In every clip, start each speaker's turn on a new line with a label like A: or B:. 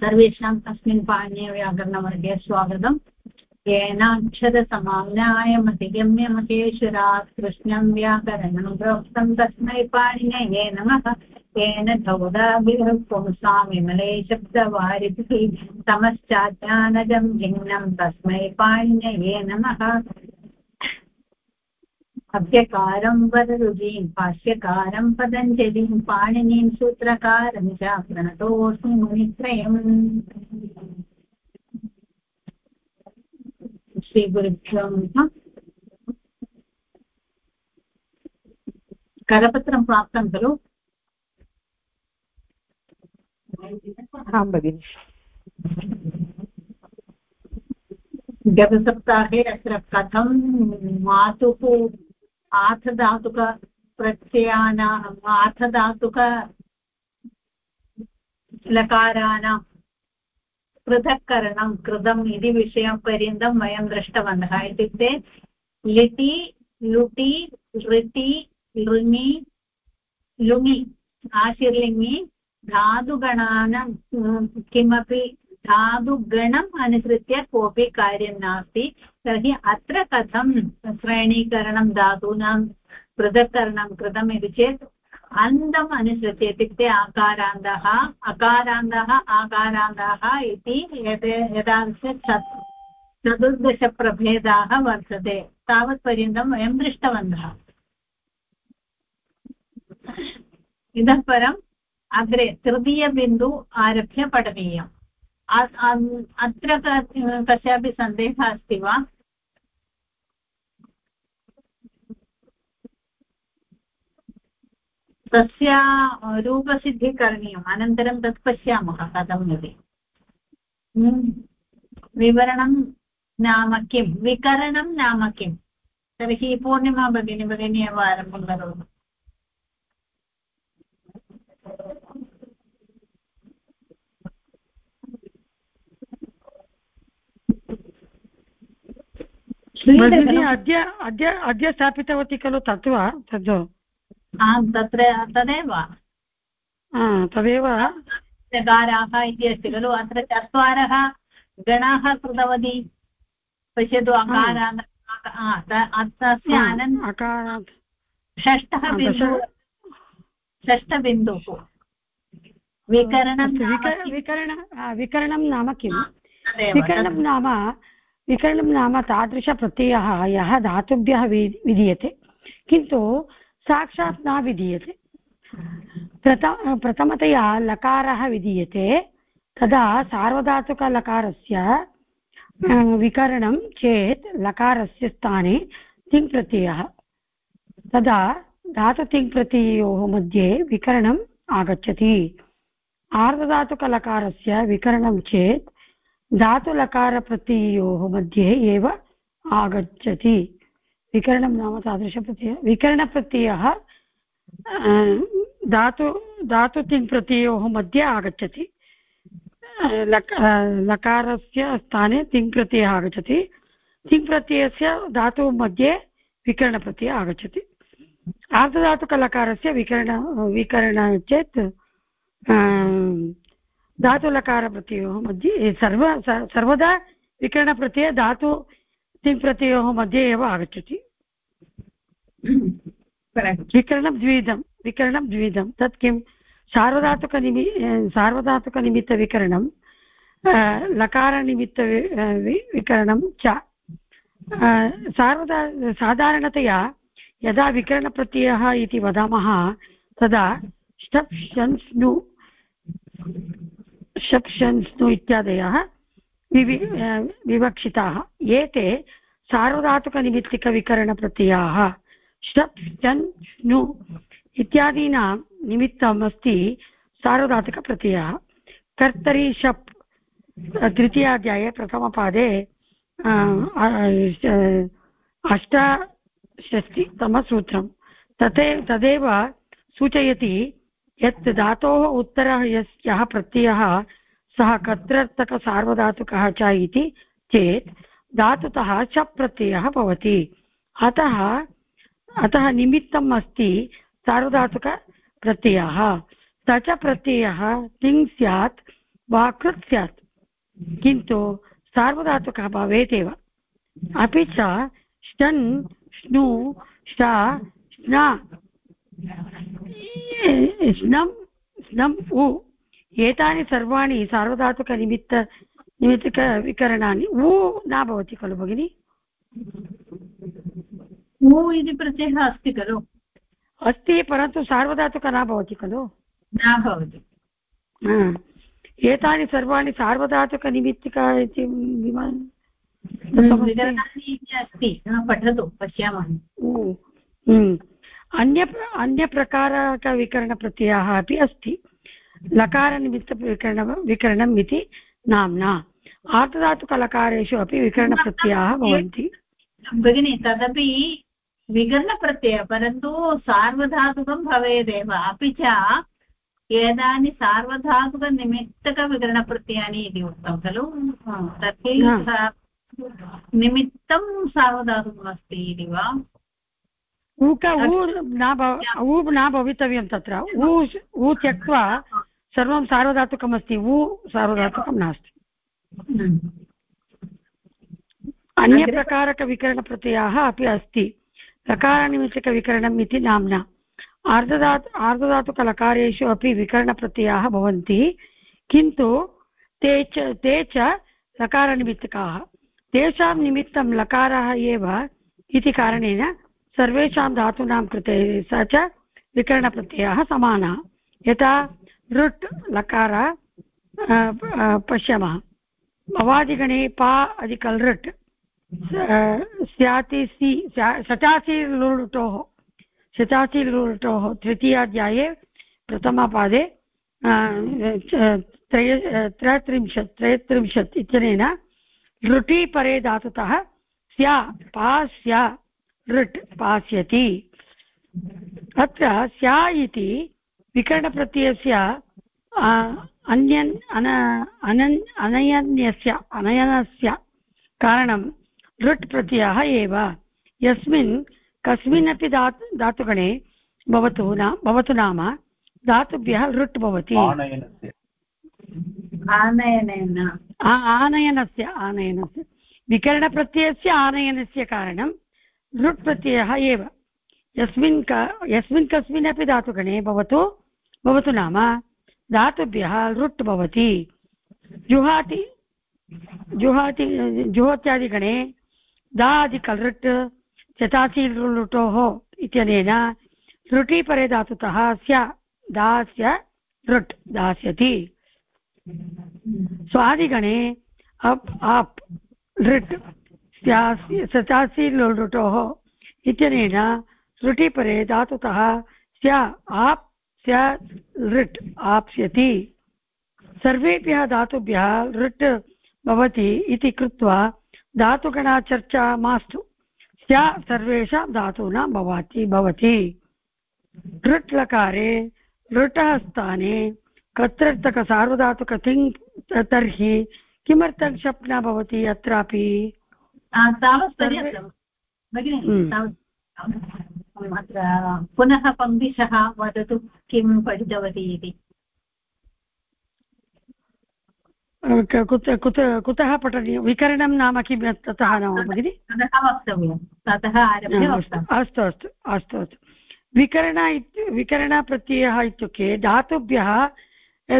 A: सर्वेषाम् अस्मिन् पाणिनीयव्याकरणवर्गे स्वागतम्। येनाक्षरसमाम्नायमधिगम्यमहेश्वरात् कृष्णं व्याकरणं प्रोक्तं तस्मै पाणिनये नमः। येन चौदाभिः विमले शब्दवारिभिः तमश्चाज्ञानजं भिन्नं तस्मै पाणिनये नमः। अभ्यकारं वररुचिं भाष्यकारं पतञ्जलिं पाणिनीं सूत्रकारं च प्रणतोऽस्मि मुनित्रयम्। श्रीगुरुभ्यो नमः। करपत्रं प्राप्तं खलु?
B: आं भगिनि।
A: गतसप्ताहे अत्र कथं मातुः आथधातुकप्रत्ययानाम् आथधातुक लकाराणां पृथक्करणं कृतम् इति विषयपर्यन्तं वयं दृष्टवन्तः इत्युक्ते लिटि, लुटि लृटि लृङि लुङि आशीर्लिङि धातुगणानां, किमपि धातुगणम् अनुसृत्य कोऽपि कार्यं नास्ति। तर्हि अत्र कथं श्रेणीकरणं, धातूनां पृथक्करणं कृतम् इति चेत् अन्तम् अनुसृत्य इत्युक्ते आकारान्तः अकारान्तः आकारान्तः इति एतादृश चतुर्दशप्रभेदाः वर्तते। तावत्पर्यन्तं वयं दृष्टवन्तः। इतः परम् अग्रे तृतीयबिन्दु आरभ्य पठनीयम्। अत्र कस्यापि सन्देहः अस्ति वा? तस्य रूपसिद्धिः करणीयम् अनन्तरं तत् पश्यामः कथम् इति। हम्म। विवरणं नाम किं? विकरणं नाम किं? तर्हि पूर्णिमा भगिनी भगिनी एव आरम्भं करोतु।
B: भगिनी अद्य अद्य अद्य स्थापितवती खलु तत् वा तद्
A: आं तत्र तदेव
B: तदेव
A: चकाराः इति अस्ति खलु अत्र चत्वारः गणाः कृतवती पश्यतु अकारान् तस्य अनन्तरं षष्ठः बिन्दुः षष्ठबिन्दुः विकरणं
B: विकरण विकरणं नाम किं विकरणं नाम विकरणं नाम तादृशप्रत्ययः यः धातुभ्यः विधीयते, किन्तु साक्षात् न विधीयते। प्रथ प्रथमतया लकारः विधीयते, तदा सार्वधातुकलकारस्य विकरणं चेत् लकारस्य स्थाने तिङ्प्रत्ययः, तदा धातुतिङ्प्रत्ययोः मध्ये विकरणम् आगच्छति। आर्धधातुकलकारस्य विकरणं चेत् धातुलकारप्रत्ययोः मध्ये एव आगच्छति। विकरणं नाम तादृशप्रत्ययः। विकरणप्रत्ययः धातु, धातुतिङ्प्रत्ययोः मध्ये आगच्छति। लक लकारस्य स्थाने तिङ्प्रत्ययः आगच्छति। तिङ्प्रत्ययस्य धातुः मध्ये विकरणप्रत्ययः आगच्छति। आर्धधातुकलकारस्य विकरण विकरण चेत् धातुलकारप्रत्ययोः मध्ये सर्व सर्वदा विकरणप्रत्यये धातु तिङ्प्रत्ययोः मध्ये एव आगच्छति। विकरणं द्विविधं विकरणं द्विविधं। तत् किं? सार्वधातुकनिमि सार्वधातुकनिमित्तविकरणं लकारनिमित्त विकरणं च। सार्वधा साधारणतया यदा विकरणप्रत्ययः इति वदामः तदा ष्टप् शन्स्नु शप् इत्यादयः विवि विवक्षिताः। एते सार्वधातुकनिमित्तिकविकरणप्रत्ययाः। शप् चन् स्नु इत्यादीनां निमित्तम् अस्ति सार्वधातुकप्रत्ययः। कर्तरि शप् तृतीयाध्याये प्रथमपादे अष्टषष्टितमसूत्रं तथे तदेव सूचयति यत् धातोः उत्तरः यस् यः प्रत्ययः सः कत्रर्थकसार्वधातुकः च इति चेत् धातुतः च प्रत्ययः भवति। अतः अतः निमित्तम् अस्ति सार्वधातुकप्रत्ययः स च प्रत्ययः तिङ् स्यात्, वा कृत् स्यात्। किन्तु सार्वधातुकः भवेदेव अपि च ष्टन् श्नु ष्टा स्ना स्नम् स्नम् उ। एतानि सर्वाणि सार्वधातुकनिमित्त निमित्तकविकरणानि उ न भवति खलु भगिनि?
A: उ इति प्रत्ययः अस्ति खलु।
B: अस्ति परन्तु सार्वधातुक न भवति खलु?
A: न भवति।
B: एतानि सर्वाणि सार्वधातुकनिमित्तिक इति
A: अस्ति। पठतु पश्यामः।
B: अन्य अन्यप्रकारकविकरणप्रत्ययः अपि अस्ति। लकारनिमित्तविकरण विकरणम् इति नाम्ना आर्धधातुकलकारेषु अपि विकरणप्रत्ययाः भवन्ति
A: भगिनि तदपि विकरणप्रत्ययः परन्तु सार्वधातुकं भवेदेव अपि च एतानि सार्वधातुकनिमित्तकविकरणप्रत्ययानि इति उक्तं खलु तर्हि निमित्तं सार्वधातुकमस्ति इति वा
B: ऊक ऊ न ऊ न भवितव्यं तत्र ऊ ऊ त्यक्त्वा सर्वं सार्वधातुकमस्ति ऊ सार्वधातुकं नास्ति। अन्यप्रकारकविकरणप्रत्ययाः अपि अस्ति। लकारनिमित्तकविकरणम् इति नाम्ना। आर्धधातु, आर्धधातुकलकारेषु अपि विकरणप्रत्ययाः भवन्ति, किन्तु ते च ते च लकारनिमित्तकाः तेषां निमित्तं लकारः एव इति कारणेन सर्वेषां धातूनां कृते स च विकरणप्रत्ययः समानः। यथा ऋट् लकार पश्यामः। भवादिगणे पा अधिकल् ऋट् स्याति सि शचासि लुटोः शताशीलुटोः तृतीयाध्याये प्रथमपादे त्रय, त्रयत्रिंशत् त्रयत्रिंशत् इत्यनेन लृटि परे धातुतः स्या पास्या लृट् पास्यति। अत्र स्या इति विकरणप्रत्ययस्य अन्यन् अन अनन् अनयन्यस्य अनयनस्य कारणं लृट् प्रत्ययः एव। यस्मिन् कस्मिन्नपि धातु धातुगणे भवतु न भवतु नाम धातुभ्यः लृट् भवति।
A: आनयनेन।
B: आनयनस्य आनयनस्य। विकरणप्रत्ययस्य आनयनस्य कारणं लृट् प्रत्ययः एव। यस्मिन् क यस्मिन् कस्मिन्नपि धातुगणे भवतु भवतु नाम? धातुभ्यः लृट् भवति। जुहाति जुहाति, जुहोत्यादिगणे दादिकलृट् चतासि लुटोः इत्यनेन लृटि परे धातुतः स्य, दास्य लृट् दास्यति। स्वादिगणे अप्, आप् लृट् सचासि लुटोः इत्यनेन लृटिपरे धातुतः स्य, आप् लृट् आप्स्यति। सर्वेभ्यः धातुभ्यः लृट् भवति इति कृत्वा धातुगणाचर्चा मास्तु। स्या सर्वेषां धातूनां भवति भवति। लृट् लकारे लृटः स्थाने कत्रर्थकसार्वधातुक तिङ् तर्हि किमर्थं शप् न भवति अत्रापि।
A: अत्र पुनः पङ्क्तिशः वदतु किं पठितवती इति।
B: कुत पठनीयं विकरणं नाम किं ततः न भगिनि?
A: वक्तव्यं। ततः
B: अस्तु अस्तु अस्तु अस्तु विकरण विकरणप्रत्ययः इत्युक्ते धातुभ्यः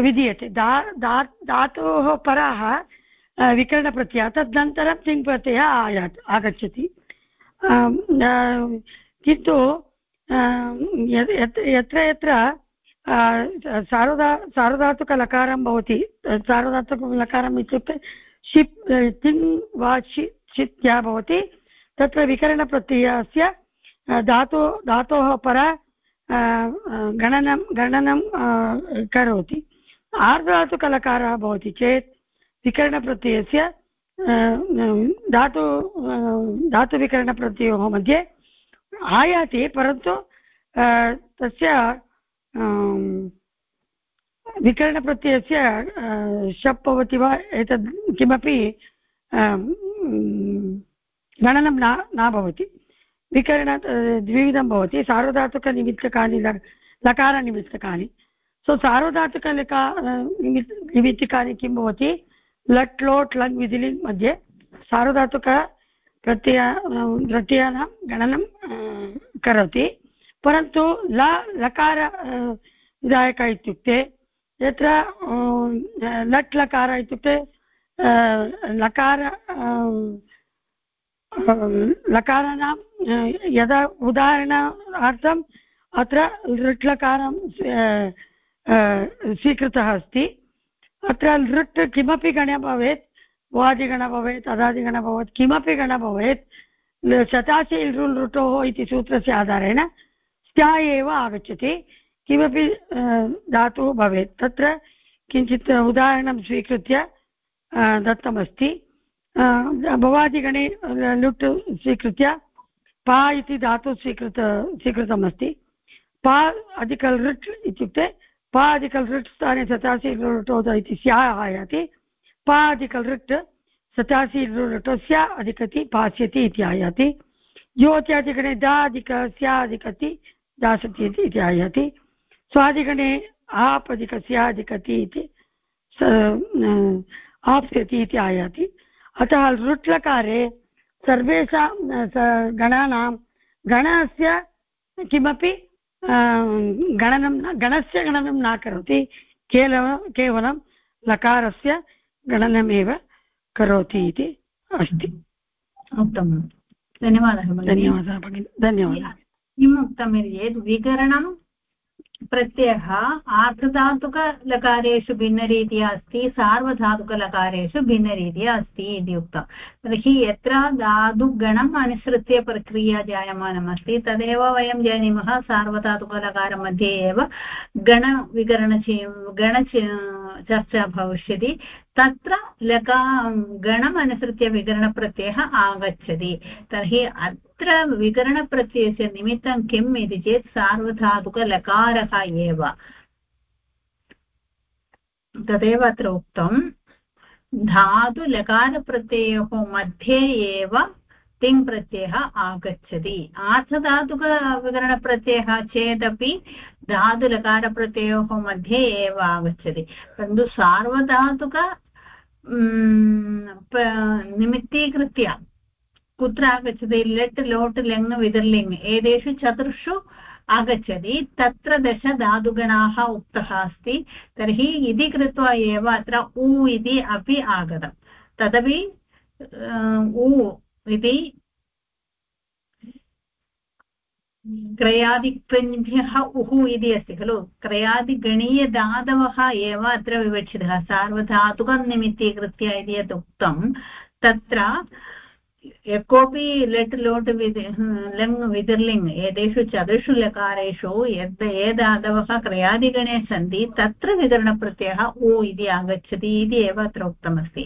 B: विधीयते। धा धातोः परः विकरणप्रत्ययः। तदनन्तरं तिङ् प्रत्ययः आयात् आगच्छति। किन्तु यत्र यत्र सार्वधा सार्वधातुकलकारं भवति सार्वधातुकलकारम् इत्युक्ते शिप् तिङ्, वा, शि, शित्या भवति, तत्र विकरणप्रत्ययस्य धातु, धातोः पर गणनं गणनं करोति। आर्धधातुकलकारः भवति चेत् विकरणप्रत्ययस्य धातु धातुविकरणप्रत्ययोः मध्ये आयाति, परन्तु तस्य विकरणप्रत्ययस्य शप् भवति वा, एतद् किमपि गणनं न न भवति। विकरण द्विविधं भवति। सार्वधातुकनिमित्तकानि लकारनिमित्तकानि। सो सार्वधातुकलिका निमित्तिकानि किं भवति? लट् लोट् लङ् विधिलिङ् मध्ये सार्वधातुक प्रत्यय प्रत्ययानां गणनं करोति। परन्तु ल, लकार विधायक इत्युक्ते, यत्र लट् लकार इत्युक्ते लकार लकाराणां यदा उदाहरणार्थम् अत्र लृट्लकारं स्वीकृतः अस्ति। अत्र लृट् किमपि गण भवेत् भवादिगण भवेत्, अदादिगण भवेत्, किमपि गण भवेत् शतासि लृल् ऋटोः इति सूत्रस्य आधारेण स्या एव आगच्छति, किमपि धातुः भवेत्। तत्र किञ्चित् उदाहरणं स्वीकृत्य दत्तमस्ति। भवादिगणे लुट् स्वीकृत्य, पा इति धातुः स्वीकृत, स्वीकृतमस्ति। पा अधिकल् लृट् इत्युक्ते, पा अधिकल् लृट् स्थाने सतासि लृटोद इति स्याः आयाति। पा अधिकल् लृट् सतासि लृटस्य अधिकति पास्यति इति आयाति। योत्यादिगणे दा अधिक स्याधिकति दासति इति आयाति। स्वादिगणे आप् अधिक स्याधिकति इति आप्स्यति इति आयाति। अतः लृट्लकारे सर्वेषां गणानां, गणस्य किमपि गणनं गणस्य गणनं न करोति। केवलं केवलं लकारस्य गणनमेव करोति इति अस्ति।
A: उत्तमं धन्यवादः
B: धन्यवादः भगिनि। धन्यवादः।
A: किम् उक्तं यद् विकरणं प्रत्ययः आर्धधातुकलकारेषु भिन्नरीत्या अस्ति, सार्वधातुकलकारेषु भिन्नरीत्या अस्ति इति उक्तं। तर्हि यत्र धातुगणम् अनुसृत्य प्रक्रिया जायमानमस्ति, तदेव वयं जानीमः सार्वधातुकलकारमध्ये एव गणविकरणचि गण चर्चा भविष्यति। तत्र लका, गणम् अनुसृत्य विकरणप्रत्ययः आगच्छति। तर्हि अत्र विकरणप्रत्ययस्य निमित्तं किम् इति चेत् सार्वधातुकलकारः एव। तदेव अत्र उक्तं। धातुलकारप्रत्ययोः मध्ये एव तिङ् प्रत्ययः आगच्छति आर्थधातुकविकरणप्रत्ययः चेदपि धातुलकारप्रत्ययोः मध्ये एव आगच्छति। परन्तु सार्वधातुक निमित्तीकृत्य कुत्र आगच्छति लेट् लोट् लेङ् विदर्लिङ् एतेषु चतुर्षु आगच्छति। तत्र दश धातुगणाः उक्तः अस्ति। तर्हि इति कृत्वा एव अत्र उ इति अपि आगतं। तदपि उ इति क्रयादिक्भ्यः उः इति अस्ति खलु। क्रयादिगणीयधातवः एव अत्र विवक्षितः। सार्वधातुकनिमित्तीकृत्य इति यत् उक्तं, तत्र यः कोऽपि लेट् लोट् विद् लङ् विदर्लिङ् एतेषु चतुर्षु लकारेषु यद् ये धातवः क्रयादिगणे सन्ति तत्र विकरणप्रत्ययः उ इति आगच्छति इति एव अत्र उक्तमस्ति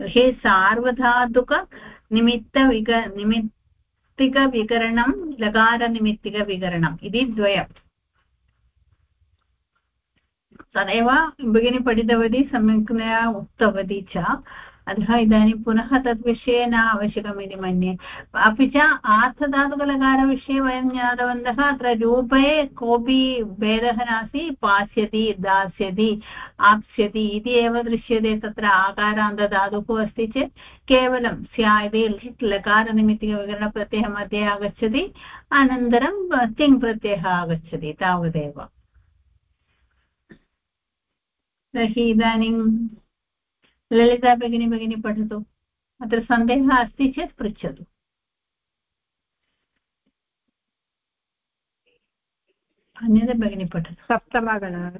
A: तर्हि सार्वधातुकनिमित्तविक निमित्तिकविकरणं लकारनिमित्तिकविकरणम् इति द्वयम् तदेव भगिनी पठितवती सम्यक्तया उक्तवती च अतः इदानीं पुनः तद्विषये न आवश्यकमिति मन्ये। अपि च आर्थधातुकलकारविषये वयं ज्ञातवन्तः, अत्र रूपे कोऽपि भेदः नास्ति, पास्यति, दास्यति, आप्स्यति इति एव दृश्यते। तत्र आकारान्तधातुः अस्ति चेत् केवलं स्या इति लकारनिमित्तिकविकरणप्रत्ययः मध्ये आगच्छति, अनन्तरं तिङ् प्रत्ययः आगच्छति तावदेव। तर्हि इदानीं ललिता भगिनी भगिनी पठतु। अत्र सन्देहः अस्ति चेत् पृच्छतु। अन्यथा भगिनी पठतु।
C: सप्तमगण।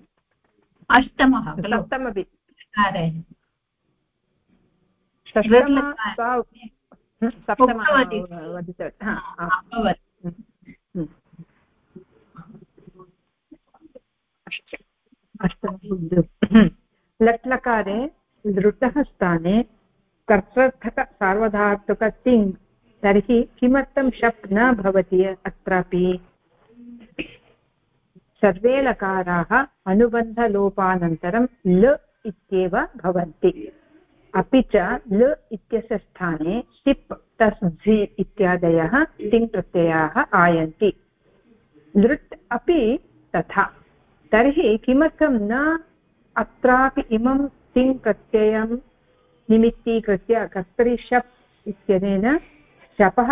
A: अष्टमः
C: सप्तमपि। लट्लकारे लृटः स्थाने कर्तर्थक सार्वधातुक तिङ् तर्हि किमर्थं शप् न भवति अत्रापि? सर्वे लकाराः अनुबन्धलोपानन्तरं ल इत्येव भवन्ति। अपि च ल इत्यस्य स्थाने टिप् तस्, झि इत्यादयः तिङ् प्रत्ययाः आयन्ति। लृट् अपि तथा। तर्हि किमर्थं न? अत्रापि इमं तिङ् प्रत्ययं निमित्तीकृत्य कर्तरि शप् इत्यनेन शपः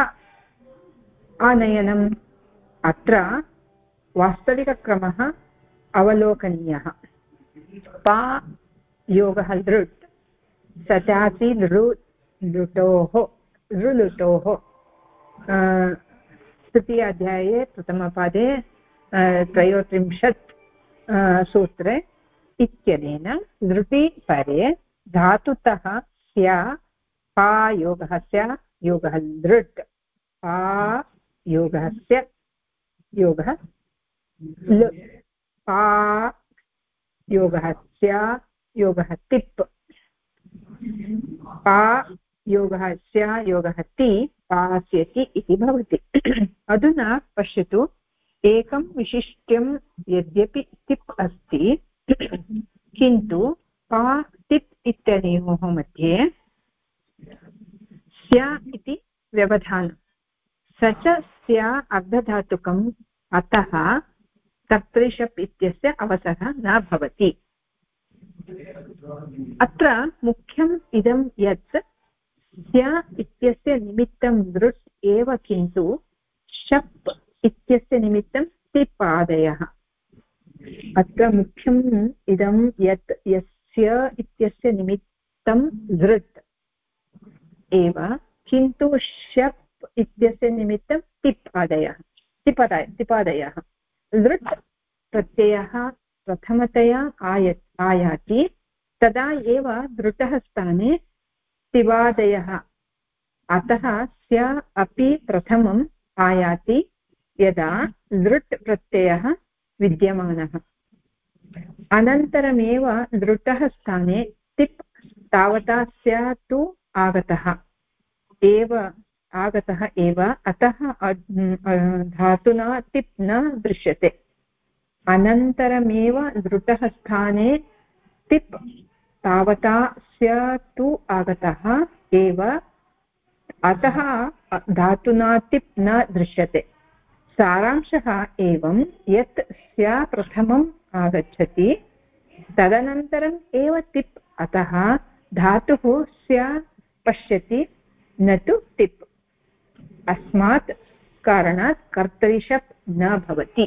C: आनयनम्। अत्र वास्तविकक्रमः अवलोकनीयः। पा योगः लृट्। सचासि लृ लुटोः। लृलुटोः तृतीय अध्याये प्रथमपादे त्रयोत्रिंशत् सूत्रे इत्यनेन लृटि परे धातुतः स्या पा योगः स्या योगः लृट् पा योगः स्य योगः पा योगः स्या योगः तिप्। पा योगः स्या योगः ति पास्यति इति भवति। अधुना पश्यतु, एकं विशिष्ट्यं यद्यपि तिप् अस्ति किन्तु पा तिप् इत्यनयोः मध्ये स्या इति व्यवधानं। स च स्या अर्धधातुकम् अतः कर्तृशप् इत्यस्य अवसरः न भवति। अत्र मुख्यम् इदं यत् स्य इत्यस्य निमित्तं दृट् एव किन्तु शप् इत्यस्य निमित्तं तिपादयः अत्र मुख्यम् इदं यत् यस्य इत्यस्य निमित्तं धृत्। एव, किन्तु शप् इत्यस्य निमित्तं तिप् आदयः। तिपदाय, तिपादयः। लृट् प्रत्ययः प्रथमतया आय, आयाति, तदा एव दृटः स्थाने तिवादयः। अतः स्य अपि प्रथमम् आयाति, यदा लृट् प्रत्ययः विद्यमानः। अनन्तरमेव लृटः स्थाने तिप् तावता स्यात् आगतः। एव आगतः एव अतः धातुना तिप् न दृश्यते। अनन्तरमेव लृटः स्थाने तिप् तावता स्यात् आगतः एव अतः धातुना तिप् न दृश्यते। सारांशः एवं यत् स्या प्रथमम् आगच्छति तदनन्तरम् एव तिप् अतः धातुः स्या पश्यति न तु तिप् अस्मात् कारणात् कर्तरिषप् न भवति।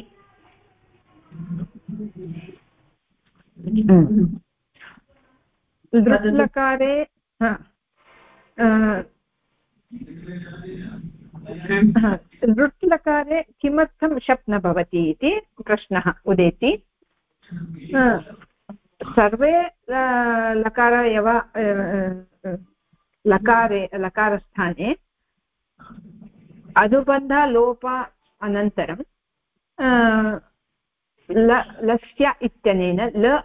C: लृट्लकारे लृट् लकारे किमर्थं शप् न भवति इति प्रश्नः उदेति। सर्वे लकार एव लकारे लकारस्थाने अनुबन्धलोप अनन्तरं ल लस्य इत्यनेन ल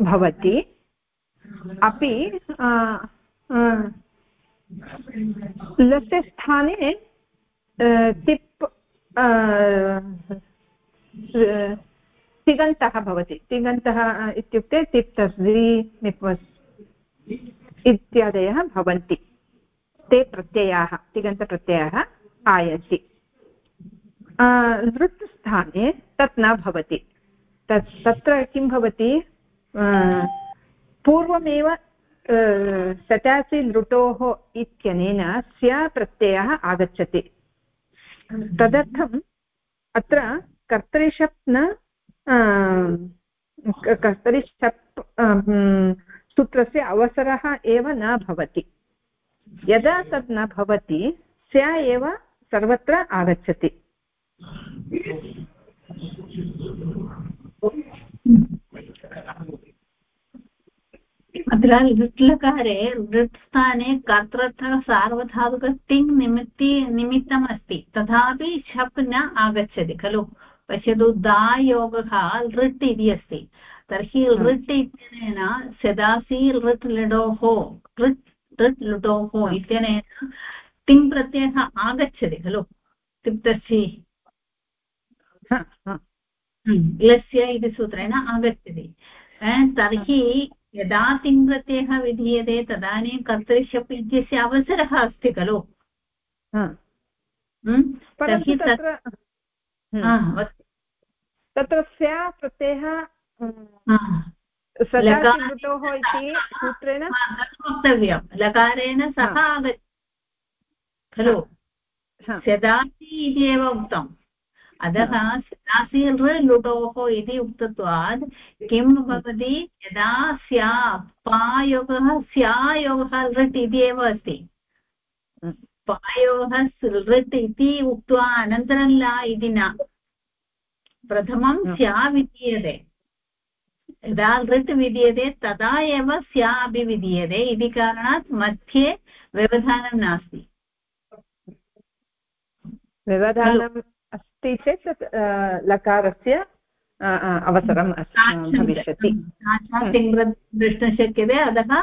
C: भवति। अपि लस्य स्थाने तिप् तिगन्तः भवति। तिगन्तः इत्युक्ते तिप् तस्रि निप्वस् इत्यादयः भवन्ति। ते प्रत्ययाः, तिगन्तप्रत्ययाः आयन्ति। लृट् स्थाने तत् न भवति। तत्, तत्र किं भवति? पूर्वमेव सटासि लृटोः इत्यनेन स्य प्रत्ययः आगच्छति। तदर्थम् अत्र कर्तरिशप् न कर्तरिशप् सूत्रस्य अवसरः एव न भवति। यदा तत् न भवति, स्य एव सर्वत्र आगच्छति।
A: अत्र लृट्लकारे लृट् स्थाने कर्तृतः सार्वधातुक तिङ् निमित्ति निमित्तम् अस्ति तथापि शप् न आगच्छति खलु? पश्यतु दायोगः लृट् इति अस्ति। तर्हि लृट् इत्यनेन सदासि लृट् लडोः लृट् लृट् लुटोः इत्यनेन तिङ् प्रत्ययः आगच्छति खलु? तिप्तसि लस्य इति सूत्रेण आगच्छति। तर्हि यदा तिङ्प्रत्ययः विधीयते तदानीं कर्तरिशप् इत्यस्य अवसरः अस्ति खलु।
C: तत्र स्या प्रत्ययः सदाशिवृतोः इति सूत्रेण
A: वक्तव्यं लकारेण सह आगच्छ खलु। सदासि इति एव उक्तम्। अतः सदासि लुटोः इति उक्तत्वात् किं भवति? यदा स्या पायोगः स्यायोगः लृट् इति एव अस्ति। पायोगः लृट् इति उक्त्वा अनन्तरं ला इति न। प्रथमं स्या विधीयते। यदा लृट् विधीयते तदा एव स्या अपि विधीयते। इति कारणात् मध्ये व्यवधानं नास्ति।
C: व्यवधानम् अस्ति चेत् लकारस्य अवसरं भविष्यति.
A: द्रष्टुं शक्यते अतः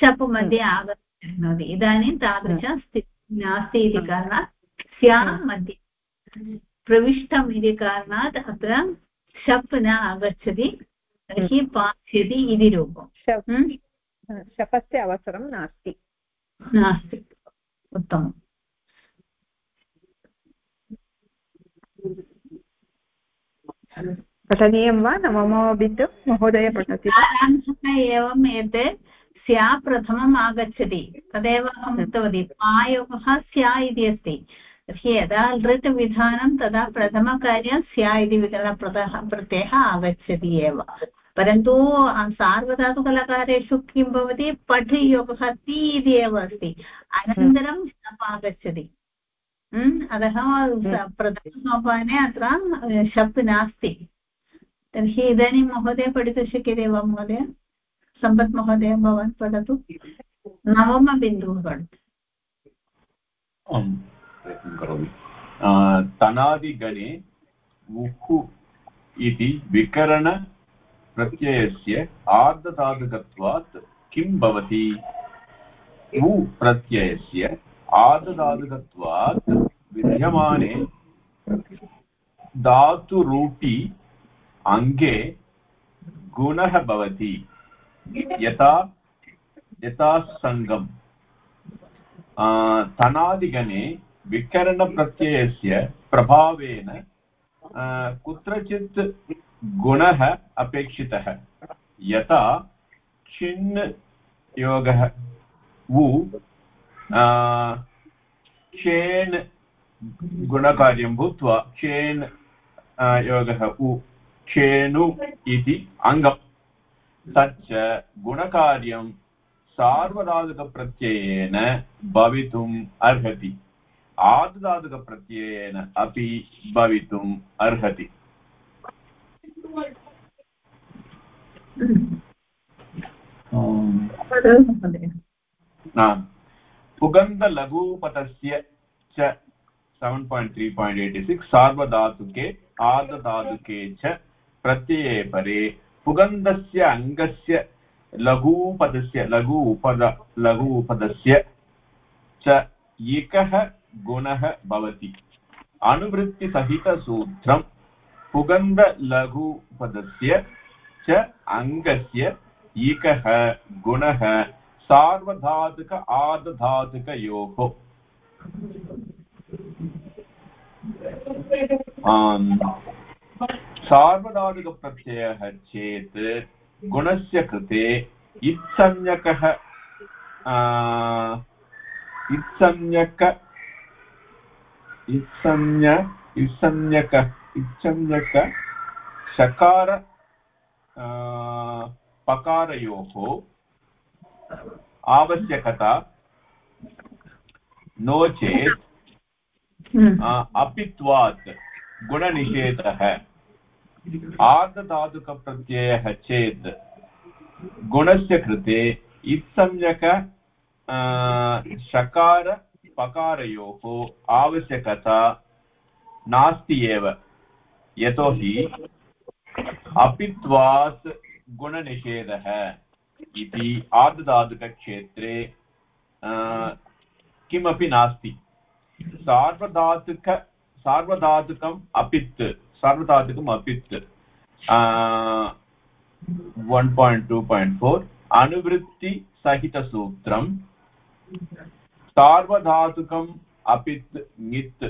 A: शप् मध्ये आगच्छति। इदानीं तादृश स्थितिः नास्ति इति कारणात् स्या मध्ये प्रविष्टम् इति कारणात् अत्र शप् न आगच्छति तर्हि पास्यति इति रूपं
C: शपस्य अवसरं नास्ति।
A: नास्ति। उत्तमम्।
C: पठनीयं वा न? मम बिन्दु महोदय पठति।
A: एवम् एते। स्या प्रथमम् आगच्छति। तदेव अहम् उक्तवती। पायोगः स्या इति अस्ति। तर्हि यदा लृट् विधानं, तदा प्रथमकार्यं स्या इति विकरणप्रतः प्रत्ययः आगच्छति एव। परन्तु सार्वधातुकलकारेषु किं भवति? पठ् योगः ति इति एव अस्ति। अनन्तरं आगच्छति। अतः प्रथमसोपाने अत्र शप् नास्ति तर्हि इदानीं महोदय पठितुं शक्यते वा महोदय सम्पत् महोदय भवान् पठतु नवमबिन्दुः पठतु
D: प्रयत्नं करोमि तनादिगणे उः इति विकरण प्रत्ययस्य आर्धधातुकत्वात् किं भवति उ प्रत्ययस्य आर्धधातुकत्वात् विद्यमाने धातुरूपि अङ्गे गुणः भवति। यथा यथा सङ्गम् तनादिगणे विकरणप्रत्ययस्य प्रभावेन कुत्रचित् गुणः अपेक्षितः। यथा छिन् योगः चेन् गुणकार्यं भूत्वा चेन् योगः उ चेनु इति अङ्गम्। तच्च गुणकार्यं सार्वधातुकप्रत्ययेन भवितुम् अर्हति। आदुधातुकप्रत्ययेन अपि भवितुम् अर्हति। पुगन्धलघुपथस्य च seven point three point eighty six सार्वधातुके, आर्धधातुके च प्रत्यये परे पुगन्धस्य अङ्गस्य लघुपदस्य लघु उपद लघु उपदस्य च एकः गुणः भवति। अनुवृत्तिसहितसूत्रं पुगन्धलघुपदस्य च अङ्गस्य एकः गुणः सार्वधातुक आर्धधातुकयोः सार्वधातुकप्रत्ययः चेत् गुणस्य कृते इत्संज्ञकः इत्संज्ञक इत्संज्ञ इत्संज्ञक इत्संज्ञक शकार पकारयोः आवश्यकता नो चेत् हम्म। अपित्वात् गुणनिषेधः। आर्धधातुकप्रत्ययः चेत् गुणस्य कृते इत्संज्ञक शकार पकारयोः आवश्यकता नास्ति एव। यतोहि अपित्वात् गुणनिषेधः। इति आर्धधातुकक्षेत्रे किमपि नास्ति। सार्वधातुक, सार्वधातुकम् अपित् सार्वधातुकम् अपित् one point two point four अनुवृत्तिसहितसूत्रं सार्वधातुकम् अपित् ङित्,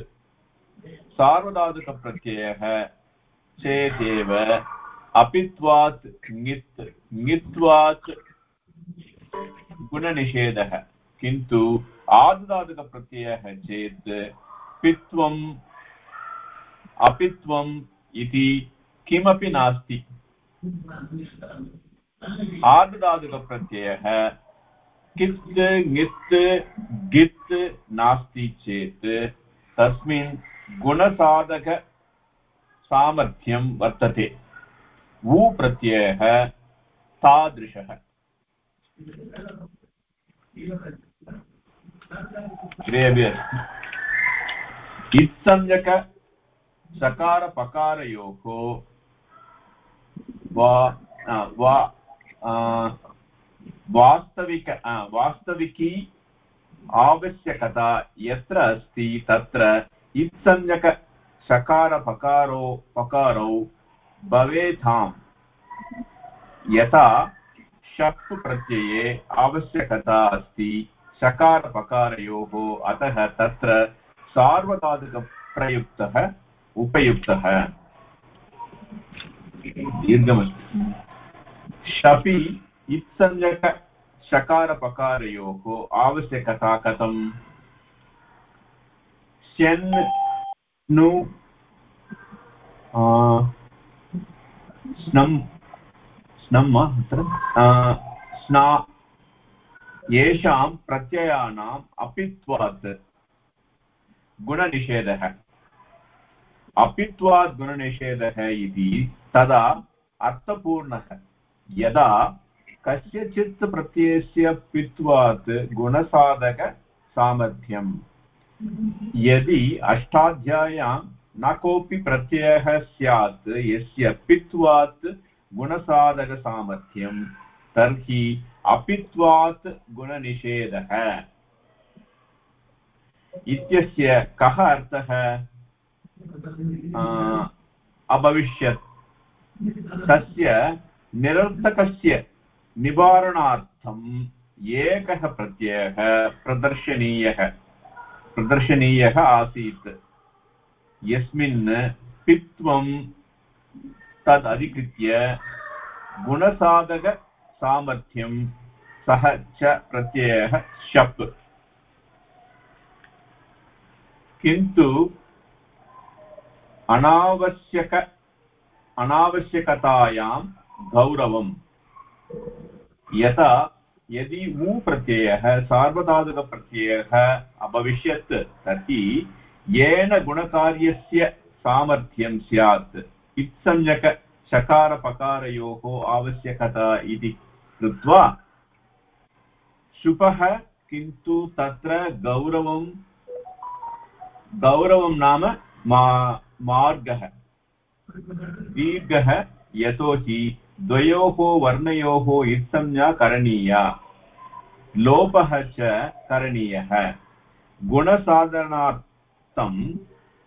D: सार्वधातुकप्रत्ययः, चेदेव अपित्वात् ङित् ङित्वात् गुणनिषेधः। किन्तु आदुदातुकप्रत्ययः चेत् पित्वम् अपित्वम् इति किमपि नास्ति। आदुदातुकप्रत्ययः कित् ङित् गित् नास्ति चेत् तस्मिन् गुणसाधकसामर्थ्यं वर्तते। ऊ प्रत्ययः तादृशः इत्संज्ञक सकारपकारयोः वा वा वास्तविक वास्तविकी आवश्यकता यत्र अस्ति तत्र इत्संज्ञक सकारपकारो, पकारौ भवेथाम् यथा शप् प्रत्यये आवश्यकता अस्ति। शकारपकारयोः अतः तत्र सार्वधातुकप्रयुक्तः उपयुक्तः। दीर्घमस्ति। शपि इत्संज्ञक शकारपकारयोः आवश्यकता कथम्? स्यन् नु स्नम् स्नम् वा अत्र? स्ना, येषां प्रत्ययानाम् अपित्वात् गुणनिषेधः। अपित्वात् गुणनिषेधः इति तदा अर्थपूर्णः। यदा कस्यचित् प्रत्ययस्य पित्वात् गुणसाधकसामर्थ्यं यदि अष्टाध्याय्यां न कोऽपि प्रत्ययः स्यात्, यस्य पित्वात् गुणसाधकसामर्थ्यं, तर्हि अपित्वात् गुणनिषेधः। इत्यस्य कः अर्थः? अभविष्यत्। तस्य निरर्थकस्य निवारणार्थम् एकः प्रत्ययः प्रदर्शनीयः प्रदर्शनीयः आसीत्। यस्मिन् पित्वं तद् अधिकृत्य गुणसाधकसामर्थ्यं सः च प्रत्ययः शप्। किन्तु अनावश्यक अनावश्यकतायां गौरवम् यथा यदि ऊ प्रत्ययः, सार्वधातुकप्रत्ययः अभविष्यत् तर्हि येन गुणकार्यस्य सामर्थ्यं स्यात्। इत्संज्ञकशकारपकारयोः आवश्यकता इति कृत्वा शुभः किन्तु तत्र गौरवं गौरवं नाम मा, मार्गः। दीर्घः यतोहि द्वयोः वर्णयोः इत्संज्ञा करणीया। लोपः च करणीयः। गुणसाधनार्थं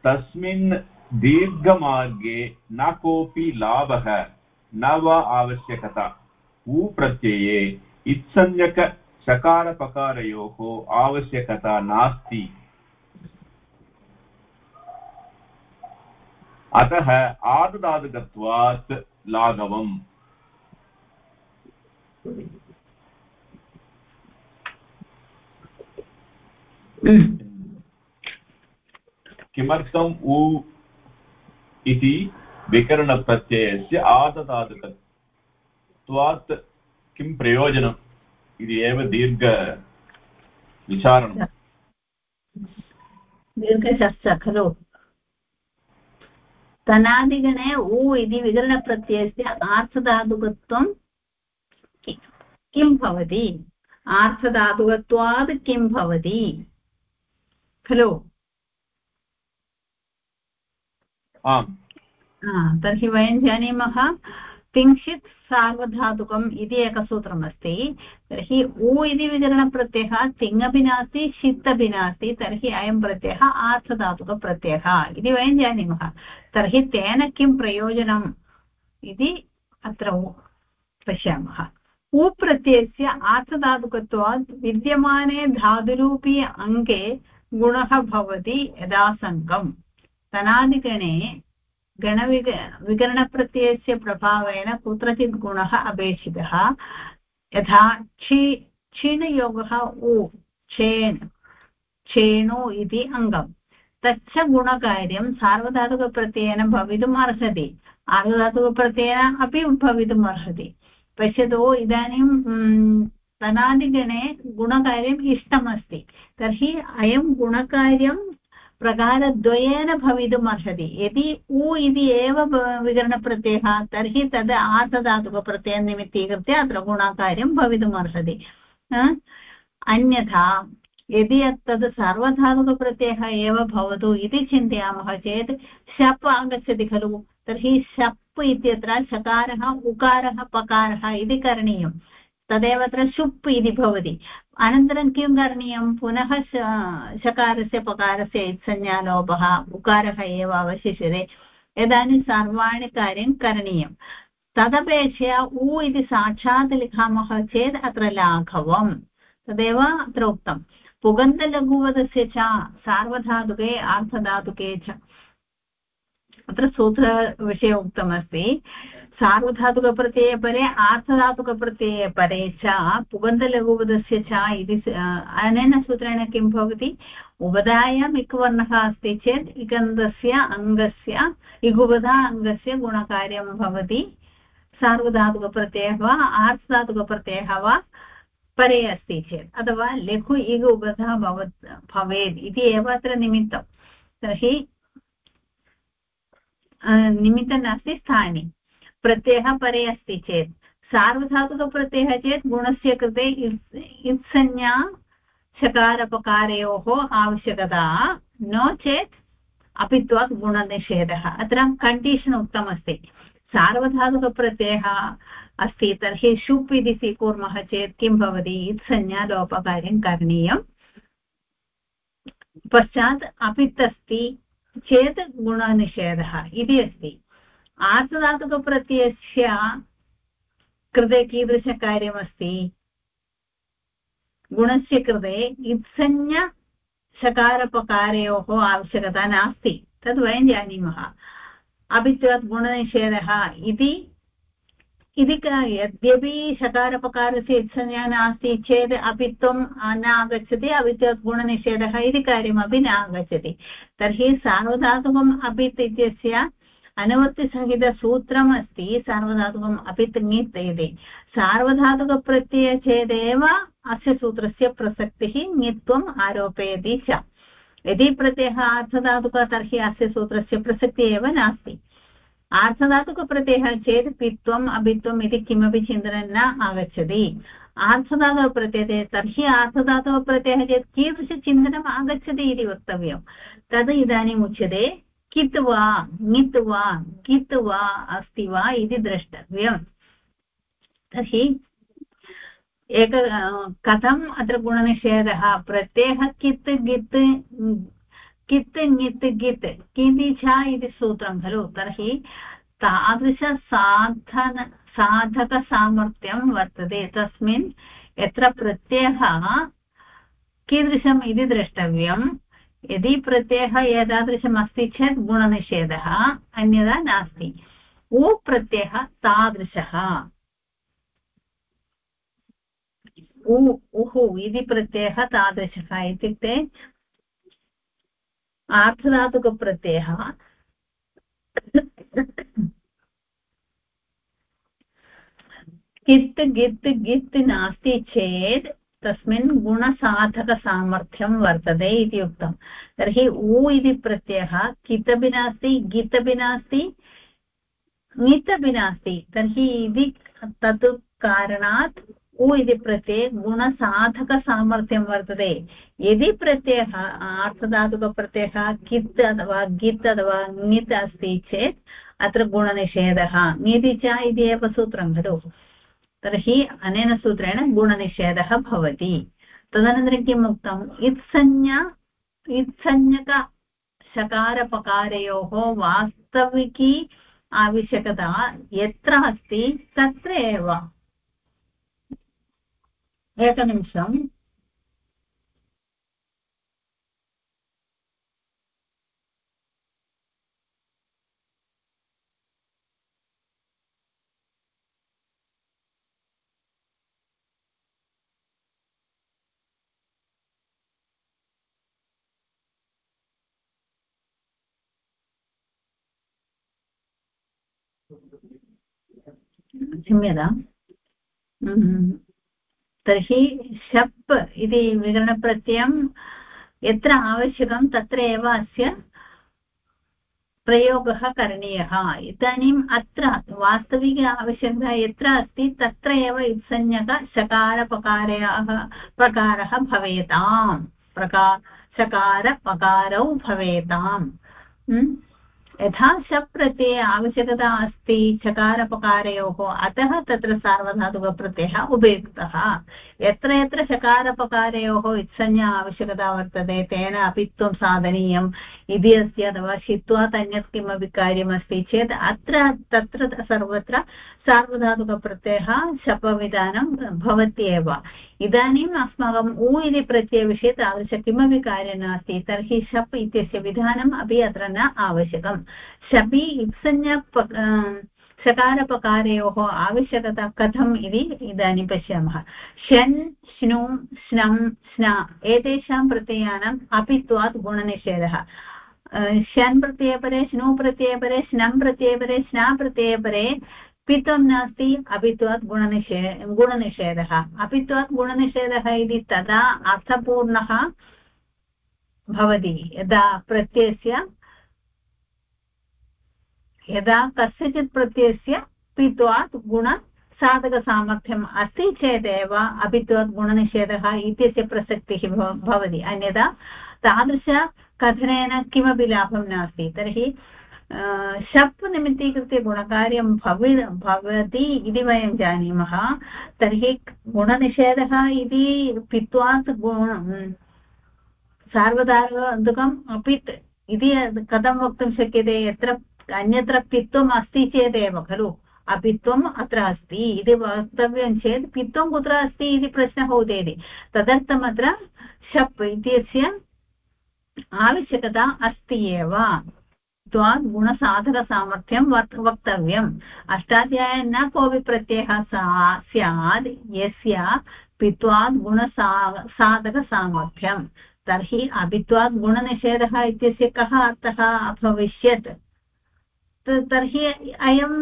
D: तस्मिन् दीर्घमार्गे न कोऽपि लाभः, न वा आवश्यकता। ऊ प्रत्यये आवश्यकता नास्ति। अतः आददादुकत्वात् लाघवम्। किमर्थम् उ इति विकरणप्रत्ययस्य आददादुकत्वात् किं प्रयोजनम्? इति एव दीर्घ विचारणं
A: दीर्घचर्चा, खलु? तनादिगणे उ इति विकरणप्रत्ययस्य आर्थधातुकत्वं किं भवति? आर्थधातुकत्वात् किं भवति? खलु?
D: आम्।
A: तर्हि वयं जानीमः किञ्चित् सार्वधातुकम् इति एकसूत्रमस्ति तर्हि उ इति विकरणप्रत्ययः, तिङ् नास्ति, षित् नास्ति, तर्हि अयं प्रत्ययः आर्थधातुकप्रत्ययः इति वयं जानीमः। तर्हि तेन किं प्रयोजनम् इति अत्र पश्यामः। उ प्रत्ययस्य आर्थधातुकत्वात् विद्यमाने धातुरूपी अङ्के गुणः भवति यदासङ्गम्। तनादिगणे गणविक विकरणप्रत्ययस्य प्रभावेन कुत्रचित् गुणः अपेक्षितः। यथा क्षी क्षीणयोगः उ, छेन्, छेणु इति अङ्गम्। तच्च गुणकार्यं सार्वधातुकप्रत्ययेन भवितुम् अर्हति। आर्धधातुकप्रत्ययेन अपि भवितुम् अर्हति। पश्यतु इदानीं तनादिगणे गुणकार्यम् इष्टमस्ति। तर्हि अयं गुणकार्यं प्रकारद्वयेन भवितुम् अर्हति यदि उ इति एव विकरणप्रत्ययः, तर्हि तद् आर्धधातुकप्रत्ययं निमित्तीकृत्य अत्र गुणकार्यं भवितुम् अर्हति अन्यथा, यदि तद् सार्वधातुकप्रत्ययः एव भवतु इति चिन्तयामः चेत् शप् आगच्छति खलु। तर्हि शप् इत्यत्र शकारः, उकारः, पकारः इति करणीयं। तदेव अत्र शुप् इति भवति। अनन्तरं किं करणीयं? पुनः शकारस्य, पकारस्य इत्संज्ञालोपः उकारः एव अवशिष्यते। इदानीं सर्वाणि कार्यं करणीयं। तदपेक्षया उ इति साक्षात् लिखामः चेत् अत्र लाघवम्। तदेव अत्र उक्तम् पुगन्तलघुवदस्य च सार्वधातुके आर्थधातुके च। अत्र सूत्रविषये उक्तमस्ति। सार्वधातुकप्रत्यये परे आर्थधातुकप्रत्यये परे च पुगन्तलघुवदस्य च इति अनेन सूत्रेण किं भवति? उबधायाम् इक्वर्णः अस्ति चेत् इगन्धस्य अङ्गस्य इगुबधा अङ्गस्य गुणकार्यं भवति। सार्वधातुकप्रत्ययः वा आर्थधातुकप्रत्ययः वा, परे अस्ति चेत्। अथवा लघु इग उबधः भवत्, भवेत् इति एव अत्र निमित्तं। तर्हि निमित्तं नास्ति स्थाने। प्रत्ययः परे अस्ति चेत्। सार्वधातुकप्रत्ययः चेत् गुणस्य कृते इत्संज्ञा शकारपकारयोः आवश्यकता नो चेत् अपित्वात् गुणनिषेधः। अत्र कण्डीशन् उक्तमस्ति। सार्वधातुकप्रत्ययः अस्ति तर्हि शुप् इति स्वीकुर्मः चेत् किं भवति? इत्संज्ञा लोपकार्यं करणीयम्। पश्चात् अपित् अस्ति चेत् गुणनिषेधः इति अस्ति। आर्धधातुकप्रत्ययस्य कृते कीदृशकार्यमस्ति? गुणस्य कृते इत्संज्ञ शकारपकारयोः आवश्यकता नास्ति। तद् वयं जानीमः। अपि च गुणनिषेधः इति। इति यद्यपि शकारपकारस्य इत्संज्ञा नास्ति चेत् अपि त्वं न आगच्छति अपि च गुणनिषेधः इति कार्यमपि न आगच्छति तर्हि सार्वधातुकम् अपित् इत्यस्य अनुवर्तिसहितसूत्रम् अस्ति सार्वधातुकम् अपित् ङित् इति सार्वधातुकप्रत्यय चेदेव अस्य सूत्रस्य प्रसक्तिः ङित्वम् आरोपयति च। यदि प्रत्ययः अर्थधातुकः तर्हि अस्य सूत्रस्य प्रसक्तिः एव नास्ति। आर्थधातुकप्रत्ययः चेत् पित्वम् अभित्वम् इति किमपि चिन्तनं न आगच्छति। आर्थधातुकप्रत्यये तर्हि आर्थधातुकप्रत्ययः चेत् कीदृशचिन्तनम् आगच्छति इति वक्तव्यं तद् इदानीम् उच्यते कित् वा ङित् वा कित् वा अस्ति वा इति द्रष्टव्यम्। तर्हि एक कथम् अत्र गुणनिषेधः? प्रत्ययः कित्, गित्, कित्, ङित्, गित्, किति च इति सूत्रं खलु? तर्हि तादृशसाधन साधकसामर्थ्यं वर्तते। तस्मिन् यत्र प्रत्ययः कीदृशम् इति द्रष्टव्यम्? यदि प्रत्ययः एतादृशम् अस्ति चेत् गुणनिषेधः, अन्यथा नास्ति। उ प्रत्ययः तादृशः। उ, उः इति प्रत्ययः तादृशः इत्युक्ते आर्थधातुकप्रत्ययः। कित् गित् गित् नास्ति चेत् तस्मिन् गुणसाधकसामर्थ्यं वर्तते इति उक्तं। तर्हि उ इति प्रत्ययः कित् अपि नास्ति गित् अपि नास्ति ङित् अपि नास्ति। तर्हि इति तत् कारणात् उ इति प्रत्यये गुणसाधकसामर्थ्यं वर्तते। यदि प्रत्ययः आर्थधातुकप्रत्ययः कित् अथवा गित् अथवा ङित् अस्ति चेत्, अत्र गुणनिषेधः। ङिति च इति एव सूत्रं खलु। तर्हि अनेन सूत्रेण गुणनिषेधः भवति। तदनन्तरं किम् उक्तम् इत्संज्ञा, इत्संज्ञकशकारपकारयोः वास्तविकी आवश्यकता यत्र अस्ति तत्र एव। एकनिमिषम्। क्षम्यता तर्हि शप् इति विकरणप्रत्ययं यत्र आवश्यकं तत्र एव अस्य प्रयोगः करणीयः। इदानीम् अत्र वास्तविक आवश्यकता यत्र अस्ति तत्र एव इत्संज्ञक शकारपकारयाः प्रकारः भवेताम्। प्रका शकारपकारौ भवेताम्। यथा शप् प्रत्यये आवश्यकता अस्ति चकारपकारयोः अतः तत्र सार्वधातुकप्रत्ययः उपयुक्तः। यत्र यत्र चकारपकारयोः इत्संज्ञा आवश्यकता वर्तते तेन अपित्वं साधनीयम् इति अस्ति अथवा शित्वात् अन्यत् किमपि कार्यमस्ति चेत् अत्र तत्र सर्वत्र सार्वधातुकप्रत्ययः शपविधानं भवत्येव इदानीम् अस्माकम् उ इति प्रत्ययविषये तादृश किमपि कार्यं नास्ति तर्हि शप् इत्यस्य विधानम् अपि अत्र न आवश्यकं शपि इत्संज्ञा सकारपकारयोः आवश्यकता कथम् इति इदानीं पश्यामः। षन् श्नु, स्नं, स्ना एतेषां प्रत्ययानाम् अपित्वात् गुणनिषेधः। शन् प्रत्ययपरे श्नु प्रत्ययपरे स्नं प्रत्ययपरे स्ना प्रत्ययपरे पित्वं नास्ति, अपित्वात् गुणनिषे, गुणनिषेधः। अपित्वात् गुणनिषेधः इति तदा अर्थपूर्णः भवति। यदा प्रत्ययस्य यदा कस्यचित् प्रत्ययस्य पित्वात् गुणसाधकसामर्थ्यम् अस्ति चेदेव अपित्वात् गुणनिषेधः इत्यस्य प्रसक्तिः भवति। अन्यथा तादृशकथनेन किमपि लाभं नास्ति। तर्हि शप् निमित्तीकृत्य गुणकार्यं भवि, भवति इति वयं जानीमः। तर्हि गुणनिषेधः इति पित्वात् गुण सार्वधातुकम् अपित् इति कथं वक्तुं शक्यते? यत्र अन्यत्र पित्वम् अस्ति चेदेव, खलु? अपित्वम् अत्र अस्ति, इति वक्तव्यं चेत् पित्वं कुत्र अस्ति इति प्रश्नः उदेति। तदर्थम् अत्र शप् इत्यस्य आवश्यकता अस्ति एव। त्वात् गुणसाधकसामर्थ्यं वक्तव्यम्। अष्टाध्याये न कोऽपि प्रत्ययः सा, स्यात्, यस्य पित्वात् गुणसा, साधकसामर्थ्यं। तर्हि अभित्वात् गुणनिषेधः इत्यस्य कः अर्थः अभविष्यत्? तर्हि अयं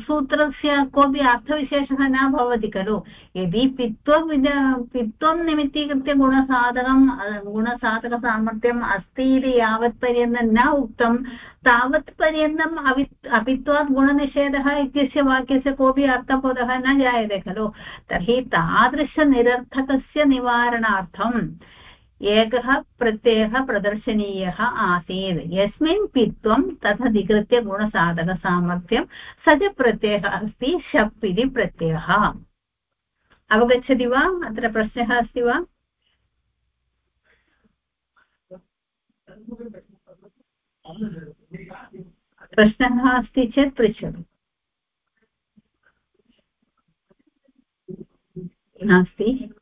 A: सूत्रस्य कोऽपि अर्थविशेषः न भवति खलु। यदि पित्वं पित्वं निमित्तीकृत्य गुणसाधकं गुणसाधकसामर्थ्यम् अस्ति इति यावत्पर्यन्तं न उक्तं तावत्पर्यन्तम् अवि, अपित्वात् गुणनिषेधः इत्यस्य वाक्यस्य कोऽपि अर्थबोधः न जायते खलु। तर्हि तादृशनिरर्थकस्य निवारणार्थम् एकः प्रत्ययः प्रदर्शनीयः आसीत्। यस्मिन् पित्वं तदधिकृत्य गुणसाधकसामर्थ्यं स च प्रत्ययः अस्ति, शप् इति प्रत्ययः। अवगच्छति वा? अत्र प्रश्नः अस्ति वा? प्रश्नः अस्ति चेत् पृच्छतु। नास्ति।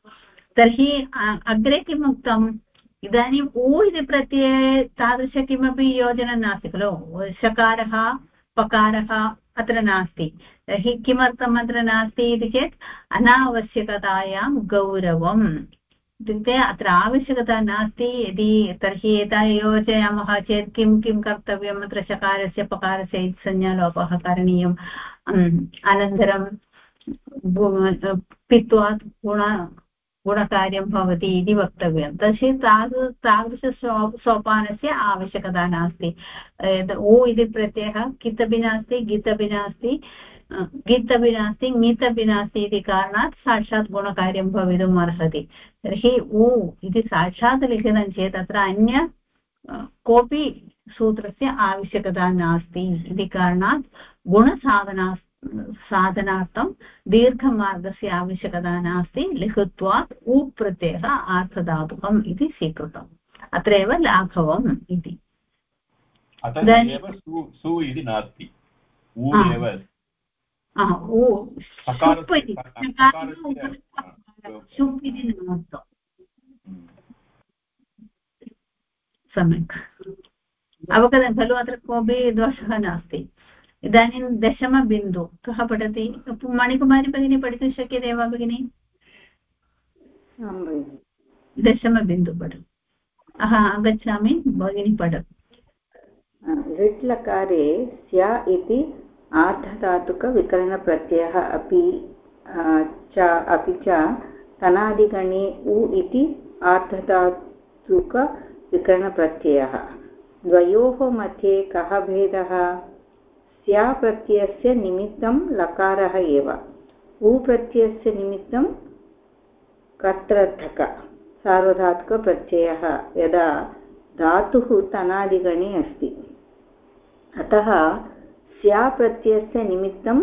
A: तर्हि अग्रे किम् उक्तम्? इदानीम् उ इति प्रत्यये तादृश किमपि योजनं नास्ति खलु? शकारः, पकारः अत्र नास्ति। तर्हि किमर्थम् अत्र नास्ति इति चेत्, अनावश्यकतायां गौरवम्। इत्युक्ते अत्र आवश्यकता नास्ति, यदि तर्हि यदा योजयामः चेत् किं किं कर्तव्यम्? अत्र शकारस्य, पकारस्य संज्ञालोपः करणीयम्। अनन्तरं पित्वात् गुण गुणकार्यं भवति इति वक्तव्यं। तर्हि तादृ, तादृश सोपानस्य आवश्यकता नास्ति। उ इति प्रत्ययः कित् अपि नास्ति गित् अपि नास्ति गित् नास्ति ङित् नास्ति इति कारणात् साक्षात् गुणकार्यं भवितुम् अर्हति। तर्हि उ इति साक्षात् लिखितं चेत् अत्र अन्य कोऽपि सूत्रस्य आवश्यकता नास्ति इति कारणात् गुणसाधना साधनार्थं दीर्घमार्गस्य आवश्यकता नास्ति लिखित्वात् उ प्रत्ययः आर्थधातुकम् इति स्वीकृतम्। अत्र एव लाघवम् इति सम्यक्। अवगतं खलु अत्र कोऽपि दोषः नास्ति। इदानीं दशमबिन्दु कः पठति मणिकुमारी भगिनी पठितुं शक्यते वा भगिनि दशमबिन्दु पठ अहम् आगच्छामि भगिनी पठतु
E: ऋट्लकारे स्या इति आर्धधातुकविकरणप्रत्ययः अपि च अपि च तनादिगणे उ इति आर्धधातुकविकरणप्रत्ययः द्वयोः मध्ये कः भेदः स्याप्रत्ययस्य निमित्तं लकारः एव। उ प्रत्ययस्य निमित्तं कर्तृर्थक सार्वधातुकप्रत्ययः, यदा धातुः तनादिगणे अस्ति। अतः स्याप्रत्ययस्य निमित्तं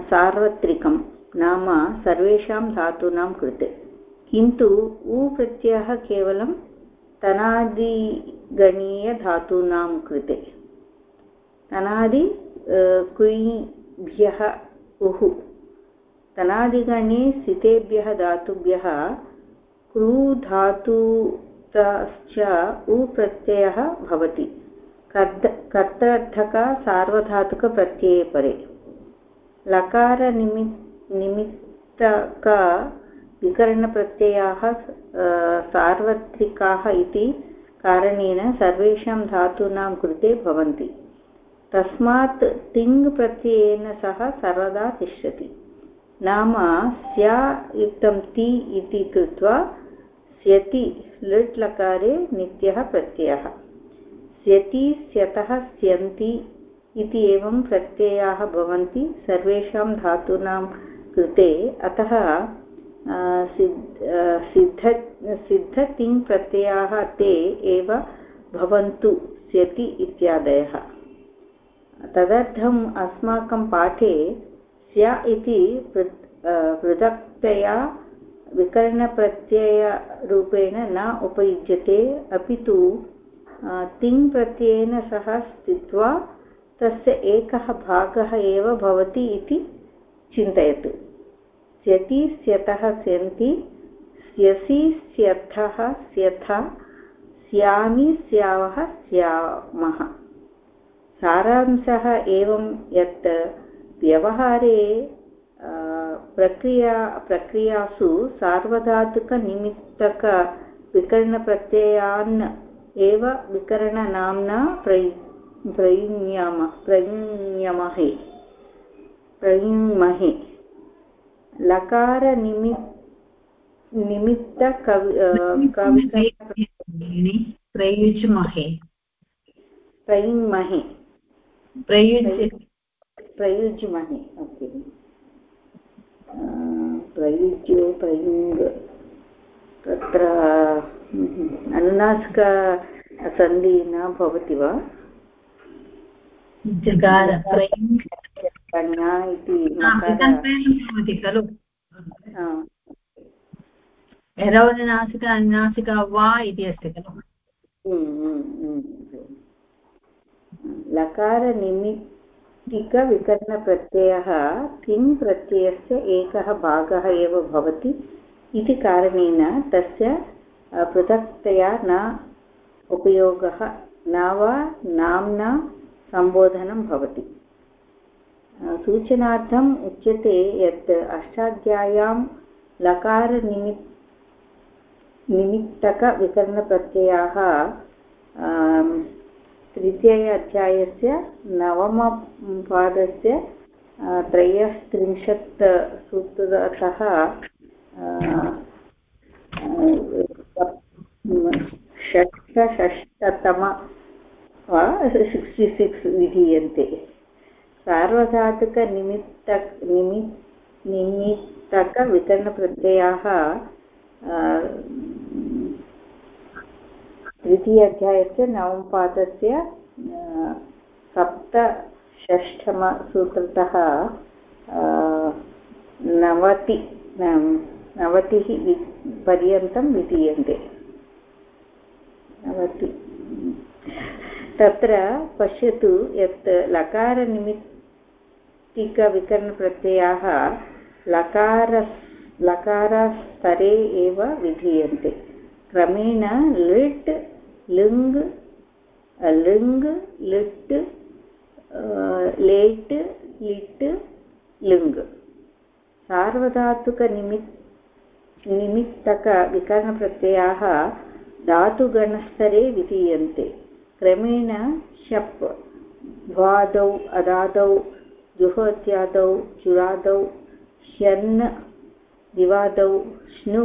E: सार्वत्रिकं, नाम सर्वेषां धातूनां कृते। किन्तु उ प्रत्ययः केवलं तनादिगणीयधातूनां कृते। तनादि कुयिभ्यः उः तनादिगणे स्थितेभ्यः धातुभ्यः, क्रूधातुतश्च उ प्रत्ययः भवति। कर्त कर्तर्थक सार्वधातुकप्रत्यये परे। लकारनिमि, निमित्तक सार्वत्रिकाः इति कारणेन सर्वेषां धातूनां कृते भवन्ति। तस्मात् तिङ् प्रत्ययेन सह सर्वदा तिष्ठति। नाम स्या युक्तं ति इति कृत्वा स्यति लृट् लकारे नित्यः प्रत्ययः। स्यति स्यतः स्यन्ति इति एवं प्रत्ययाः भवन्ति सर्वेषां धातूनां कृते। अतः सिद्ध सिद्धतिङ् प्रत्ययाः ते एव भवन्तु स्यति इत्यादयः। तदर्थम् अस्माकं पाठे स्या इति पृथक्तया विकरणप्रत्ययरूपेण न उपयुज्यते। अपि तु तिङ् प्रत्ययेन सह स्थित्वा तस्य एकः भागः एव भवति इति चिन्तयतु। स्यति स्यतः स्यन्ति, स्यसि स्यथः स्यथा, स्यामि स्यावः स्यामः। सारांशः एवं यत् व्यवहारे प्रक्रिया प्रक्रियासु सार्वधातुकनिमित्तकविकरणप्रत्ययान् एव विकरणनाम्ना प्रयु प्रयुङ्याम प्रयुङ्यमहे प्रयुङ्महे लकारनिमि निमित्तकवि
A: प्रयुज्महे
E: प्रयुङ्महे
A: प्रयुज्य
E: प्रयुज्महे ओके प्रयुज्यो प्रयुङ् तत्र अनुनासिकसन्धि न भवति वा कन्या इति
A: खलु अनुनासिका वा इति अस्ति खलु
E: लकारनिमित्तिकविकरणप्रत्ययः तिङ् प्रत्ययस्य एकः भागः एव भवति इति कारणेन तस्य पृथक्तया न उपयोगः न वा नाम्ना सम्बोधनं भवति। सूचनार्थम् उच्यते यत् अष्टाध्याय्यां लकारनिमित् निमित्तकविकरणप्रत्ययाः तृतीय अध्यायस्य नवमपादस्य त्रयस्त्रिंशत् सूत्रतः षष्ठषष्टतम वा सिक्स्टि सिक्स् विधीयन्ते। सार्वधातुकनिमित्त निमि निमित्तकविकरणप्रत्ययाः तृतीय अध्यायस्य नवमपादस्य सप्तषष्ठमसूत्रतः नवति नवतिः पर्यन्तं विधीयन्ते। नवति। तत्र पश्यतु यत् लकारनिमित्तिकविकरणप्रत्ययाः लकार, लकारस्तरे एव विधीयन्ते। क्रमेण लिट् लृङ् लृङ् लिट् लेट् लिट् लृङ् सार्वधातुकनिमित् निमित्तकविकरणप्रत्ययाः धातुगणस्तरे विधीयन्ते क्रमेण शप् द्वादौ अदादौ जुहोत्यादौ चुरादौ ह्यन् दिवादौ श्नु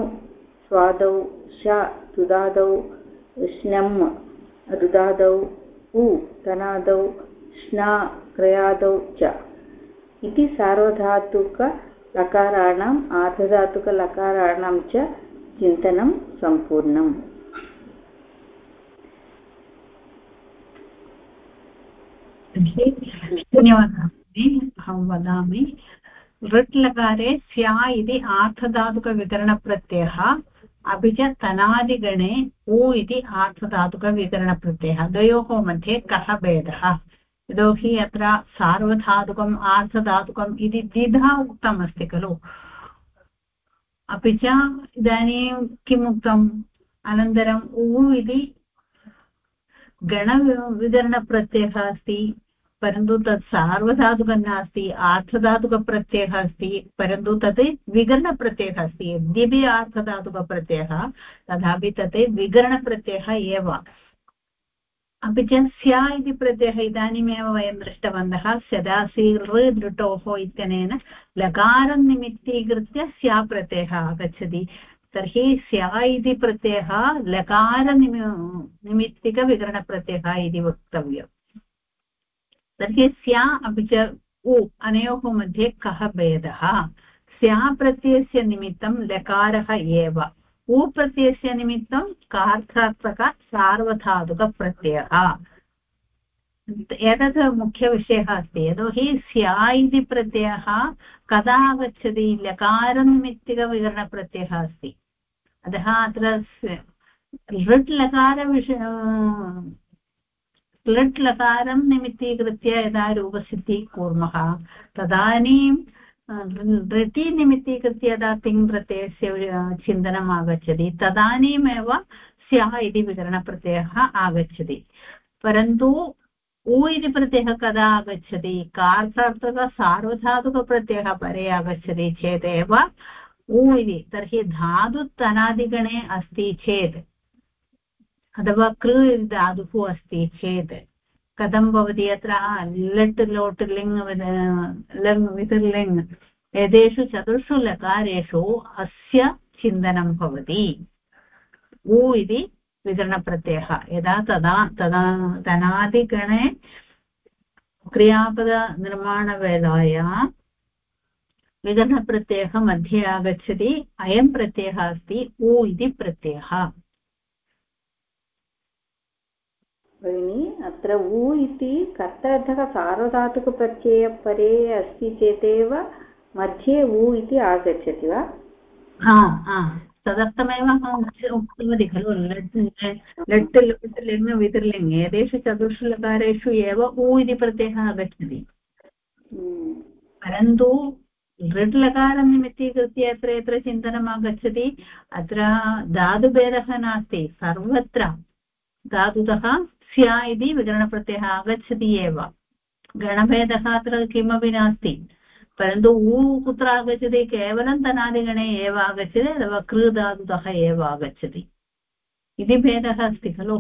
E: स्वादौ श तुदादौ श्नम् रुदादौ, उ, तनादौ श्ना क्रयादौ च। इति सार्वधातुकलकाराणाम् आर्धधातुकलकाराणां च चिन्तनं सम्पूर्णम्।
A: धन्यवादः। अहं वदामि लकारे स्या इति आर्थधातुकविकरणप्रत्ययः अपि च तनादिगणे उ इति आर्थधातुकविकरणप्रत्ययः द्वयोः मध्ये कः भेदः? यतोहि अत्र सार्वधातुकम्, आर्थधातुकम् इति द्विधा उक्तमस्ति खलु। अपि च इदानीं किम् उक्तम् अनन्तरम् उ इति गणवितरणप्रत्ययः अस्ति। परन्तु तत् सार्वधातुकं नास्ति आर्थधातुकप्रत्ययः अस्ति, परन्तु तत् विकरणप्रत्ययः अस्ति। यद्यपि आर्थधातुकप्रत्ययः, तथापि तत् विकरणप्रत्ययः एव। अपि च स्या इति प्रत्ययः इदानीमेव वयं दृष्टवन्तः सदासि ऋ दृटोः इत्यनेन लकारं निमित्तीकृत्य स्या प्रत्ययः आगच्छति। तर्हि स्या इति प्रत्ययः लकारनिमि, निमित्तिकविकरणप्रत्ययः इति वक्तव्यम्। तर्हि स्या अपि च उ अनयोः मध्ये कः भेदः? स्या प्रत्ययस्य निमित्तं लकारः एव। उ प्रत्ययस्य निमित्तं कार्थात्मक सार्वधातुकप्रत्ययः। एतत् मुख्यविषयः अस्ति। यतोहि स्या इति प्रत्ययः कदा आगच्छति? लकारनिमित्तिकविकरणप्रत्ययः अस्ति। अतः अत्र लृट् लकारविषय लट् लकारं निमित्तीकृत्य यदा रूपसिद्धिः कुर्मः तदानीं ऋति निमित्तीकृत्य यदा तिङ् प्रत्ययस्य चिन्तनम् आगच्छति तदानीमेव स्याः इति विकरणप्रत्ययः आगच्छति परन्तु उ इति प्रत्ययः कदा आगच्छति कार्सार्थकसार्वधातुकप्रत्ययः परे आगच्छति चेदेव उ इति तर्हि धातुतनादिगणे अस्ति चेत् अथवा कृ धातुः अस्ति चेत् कथं भवति अत्र? लट् लोट् लिङ् लङ् वित् लिङ् एतेषु चतुर्षु लकारेषु अस्य चिन्तनं भवति। उ इति विकरणप्रत्ययः यदा तदा तदा, तनादिगणे क्रियापदनिर्माणवेलायां विकरणप्रत्ययः मध्ये आगच्छति। अयं प्रत्ययः अस्ति उ इति प्रत्ययः।
E: भगिनि अत्र उ इति कर्तार्थः सार्वधातुकप्रत्ययपरे अस्ति चेदेव मध्ये उ इति आगच्छति वा?
A: तदर्थमेव अहम् उक्तवती खलु लट् लट् लट् लिङ् वितिर्लिङ् एतेषु चतुर्षु लकारेषु एव उ इति प्रत्ययः आगच्छति।
E: हम्म।
A: परन्तु लृट् लकारं निमित्तीकृत्य यत्र यत्र चिन्तनम् आगच्छति अत्र धातुभेदः नास्ति। सर्वत्र धातुतः स्या इति विकरणप्रत्ययः आगच्छति एव गणभेदः अत्र किमपि नास्ति परन्तु उ कुत्र आगच्छति केवलं तनादिगणे एव आगच्छति अथवा कृ धातुतः एव आगच्छति इति भेदः अस्ति खलु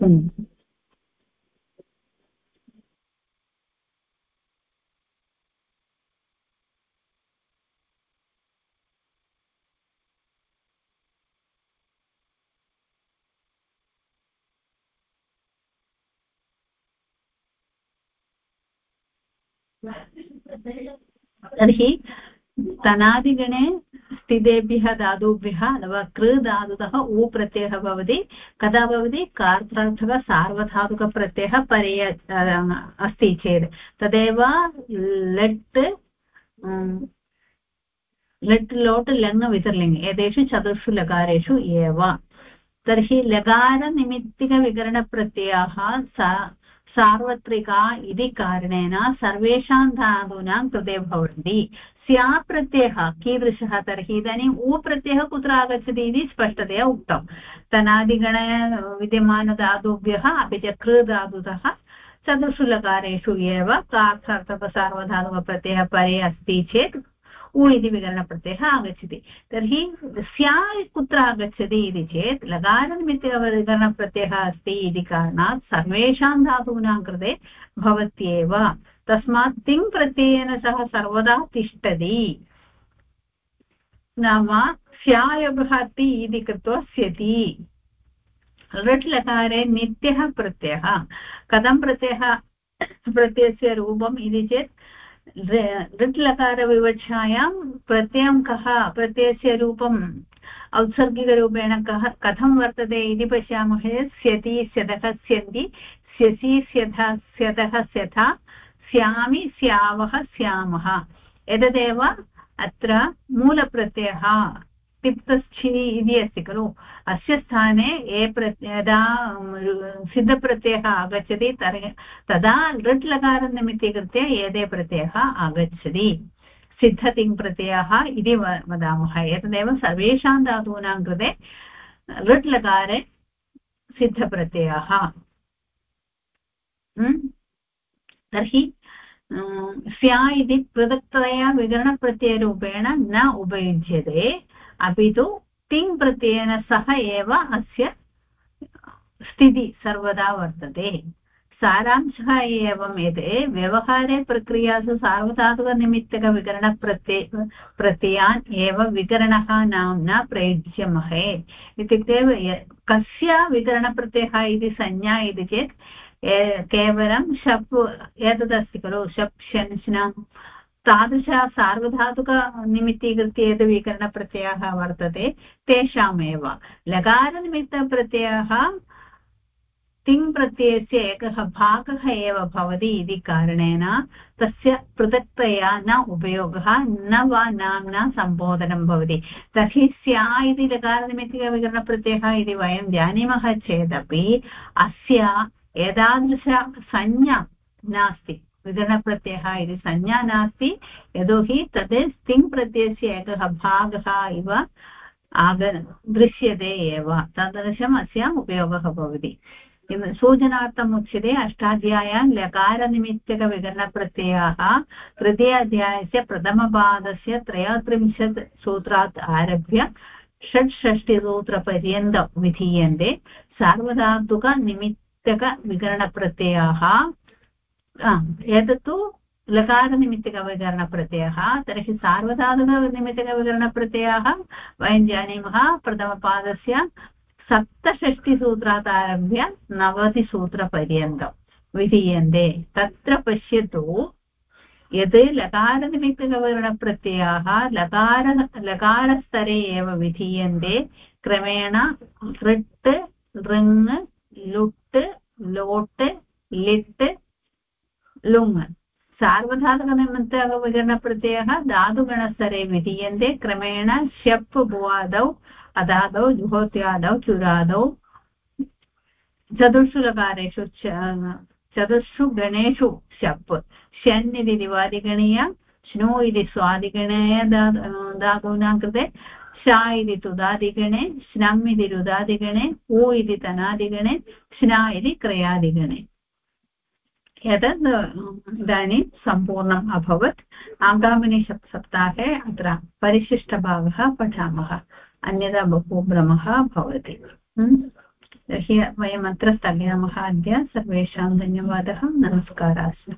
A: हम्म। तर्हि तनादिगणे स्थितेभ्यः धातुभ्यः अथवा कृ धातुतः उ प्रत्ययः भवति। कदा भवति? कार्त्रार्थक सार्वधातुकप्रत्ययः परे अस्ति चेत्। तदेव लट् लट् लोट् लङ् वितर्लिङ् एतेषु चतुर्षु लकारेषु एव। तर्हि लकारनिमित्तिकविकरणप्रत्ययाः सा सार्वत्रिका इति कारणेन सर्वेषां धातूनां कृते भवन्ति। स्या प्रत्ययः, कीदृशः तर्हि? इदानीम् उ प्रत्ययः कुत्र आगच्छति इति स्पष्टतया उक्तं। तनादिगण विद्यमानधातुभ्यः, अपि च कृ धातुतः चतुर्षु लकारेषु एव कार्थार्थकसार्वधातुकप्रत्ययः परे अस्ति चेत् उ इति विकरणप्रत्ययः आगच्छति। तर्हि स्या कुत्र आगच्छति इति चेत् लकारनिमित्तविकरणप्रत्ययः अस्ति इति कारणात् सर्वेषां धातूनां कृते भवत्येव। तस्मात् तिङ् प्रत्ययेन सह सर्वदा तिष्ठति। नाम स्यायोगः ति इति कृत्वा स्यति। लट् लकारे नित्यः प्रत्ययः। कथं प्रत्ययः? प्रत्ययस्य रूपम् इति चेत् लृट् लकारविवक्षायां प्रत्ययं कः, प्रत्ययस्य रूपम् औत्सर्गिकरूपेण कः, कथं वर्तते इति पश्यामः स्यति, स्यतः, स्यन्ति, स्यसि, स्यथा, स्यतः, स्यथा, स्यामि, स्यावः, स्यामः। एतदेव अत्र मूलप्रत्ययः। तिप्तस्थि इति अस्ति खलु। अस्य स्थाने ये प्रत्यय यदा सिद्धप्रत्ययः आगच्छति, तर्हि तदा लृट् लकारनिमित्तीकृत्य एते प्रत्ययः आगच्छति। सिद्धतिङ्प्रत्ययः इति वदामः। एतदेव सर्वेषां धातूनां कृते लृट् लकारे सिद्धप्रत्ययः। तर्हि स्या इति पृथक्तया विकरणप्रत्ययरूपेण न उपयुज्यते। अपि तु तिङ् प्रत्ययेन सह एव अस्य स्थितिः सर्वदा वर्तते। सारांशः एवम् एते व्यवहारे प्रक्रियासु सार्वधातुकनिमित्तकविकरणप्रत्यय प्रत्ययान् एव विकरणः नाम्ना प्रयुज्यमहे। इत्युक्ते कस्य विकरणप्रत्ययः इति संज्ञा इति चेत् केवलं शप्, एतदस्ति खलु, शप् शन्श्नां तादृश सार्वधातुकनिमित्तीकृत्य यद् विकरणप्रत्ययः वर्तते, तेषामेव। लकारनिमित्तप्रत्ययः तिङ् प्रत्ययस्य एकः भागः एव भवति इति कारणेन तस्य पृथक्तया न उपयोगः, न वा नाम्ना सम्बोधनं भवति। तर्हि स्या इति लकारनिमित्तिकविकरणप्रत्ययः इति वयं जानीमः चेदपि, अस्य एतादृशसंज्ञा नास्ति। विगणप्रत्ययः इति संज्ञा नास्ति. यतोहि तद् स्तिङ् प्रत्ययस्य एकः भागः इव आग, दृश्यते एव. तादृशम् अस्याम् उपयोगः भवति. सूचनार्थम् उच्यते अष्टाध्याय्यां लकारनिमित्तकविकरणप्रत्ययाः तृतीयाध्यायस्य प्रथमपादस्य त्रयोत्रिंशत् सूत्रात् आरभ्य षट्षष्टिसूत्रपर्यन्तं विधीयन्ते. सार्वधातुकनिमित्तकविकरणप्रत्ययाः एतत्तु लकारनिमित्तकविकरणप्रत्ययः तर्हि सार्वधातुकनिमित्तकविकरणप्रत्ययाः वयं जानीमः प्रथमपादस्य सप्तषष्टिसूत्रात् आरभ्य नवतिसूत्रपर्यन्तं विधीयन्ते। तत्र पश्यतु यद् लकारनिमित्तकविकरणप्रत्ययाः लकार, लकारस्तरे एव विधीयन्ते। क्रमेण कृट् लृङ् लुट्, लोट्, लिट् लुङ् सार्वधातुकनिमित्तविकरणप्रत्ययः धातुगणस्तरे विधीयन्ते क्रमेण शप् भुवादौ अदादौ जुहोत्यादौ चुरादौ चतुर्षु लकारेषु चतुर्षु गणेषु शप् षन् इति दिवादिगणीय श्नु इति स्वादिगणीय धातूनां कृते शा इति तुदादिगणे श्नम् इति रुदादिगणे उ इति तनादिगणे श्ना इति क्रयादिगणे एतद् इदानीं सम्पूर्णम् अभवत्। आगामिनि सप्ताहे अत्र परिशिष्टभागः पठामः। अन्यथा बहु भ्रमः भवति। तर्हि वयम् अत्र स्थगयामः अद्य। सर्वेषां धन्यवादः। नमस्काराः।